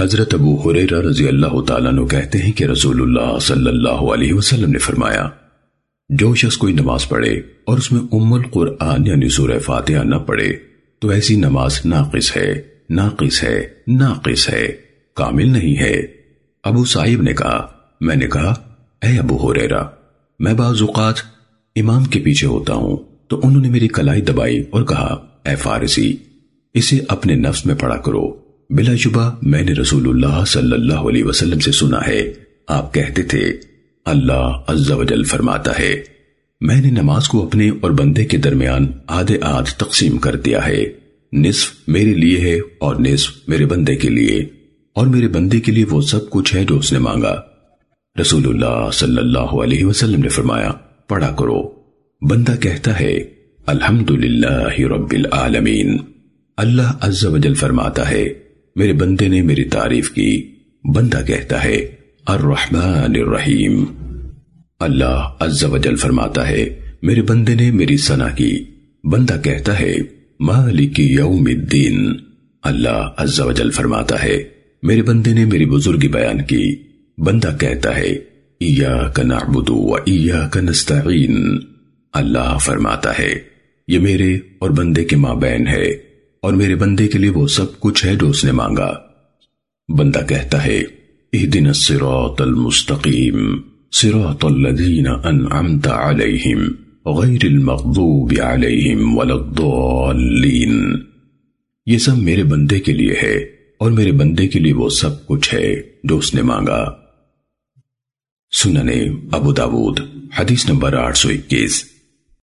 حضرت ابو حریرہ رضی اللہ تعالیٰ عنہ کہتے ہیں کہ رسول اللہ صلی اللہ علیہ وسلم نے فرمایا، جو شخص کوئی نماز پڑھے اور اس میں ام القرآن یعنی سورہ فاتحہ نہ پڑھے، تو ایسی نماز ناقص ہے ناقص ہے ناقص ہے، کامل نہیں ہے۔ ابو صاحب نے کہا، میں نے کہا، اے ابو حریرہ میں بعض اوقات امام کے پیچھے ہوتا ہوں، تو انہوں نے میری کلائی دبائی اور کہا، اے فارسی، اسے اپنے نفس میں پڑھا کرو۔ بلا شبہ میں نے رسول اللہ صلی اللہ علیہ وسلم سے سنا ہے۔ آپ کہتے تھے، اللہ عز و جل فرماتا ہے، میں نے نماز کو اپنے اور بندے کے درمیان آدھے آدھ تقسیم کر دیا ہے۔ نصف میرے لیے ہے اور نصف میرے بندے کے لیے۔ اور میرے بندے کے لیے وہ سب کچھ ہے جو اس نے مانگا۔ رسول اللہ صلی اللہ علیہ وسلم نے فرمایا، پڑھا کرو۔ بندہ کہتا ہے، الحمدللہ رب العالمین۔ اللہ عز و جل فرماتا ہے میرے بندے نے میری تعریف کی۔ بندہ کہتا ہے، الرحمن الرحیم اللہ عز و جل فرماتا ہے، میرے بندے نے میری سنا کی بندہ کہتا ہے، مالک یوم الدین اللہ عز و جل فرماتا ہے، میرے بندے نے میری بزرگی بیان کی بندہ کہتا ہے، ایاک نعبد و ایاک نستعین اللہ فرماتا ہے، یہ میرے اور بندے کے ماں بین ہے اور میرے بندے کے لیے وہ سب کچھ ہے جو اس نے مانگا۔ بندہ کہتا ہے اہدن الصراط المستقیم، صراط الذین انعمت علیہم، غیر المغضوب علیہم ولدالین یہ سب میرے بندے کے لیے ہے اور میرے بندے کے لیے وہ سب کچھ ہے جو اس نے مانگا۔ سننے ابو داود، حدیث نمبر آٹھ سو اکیس۔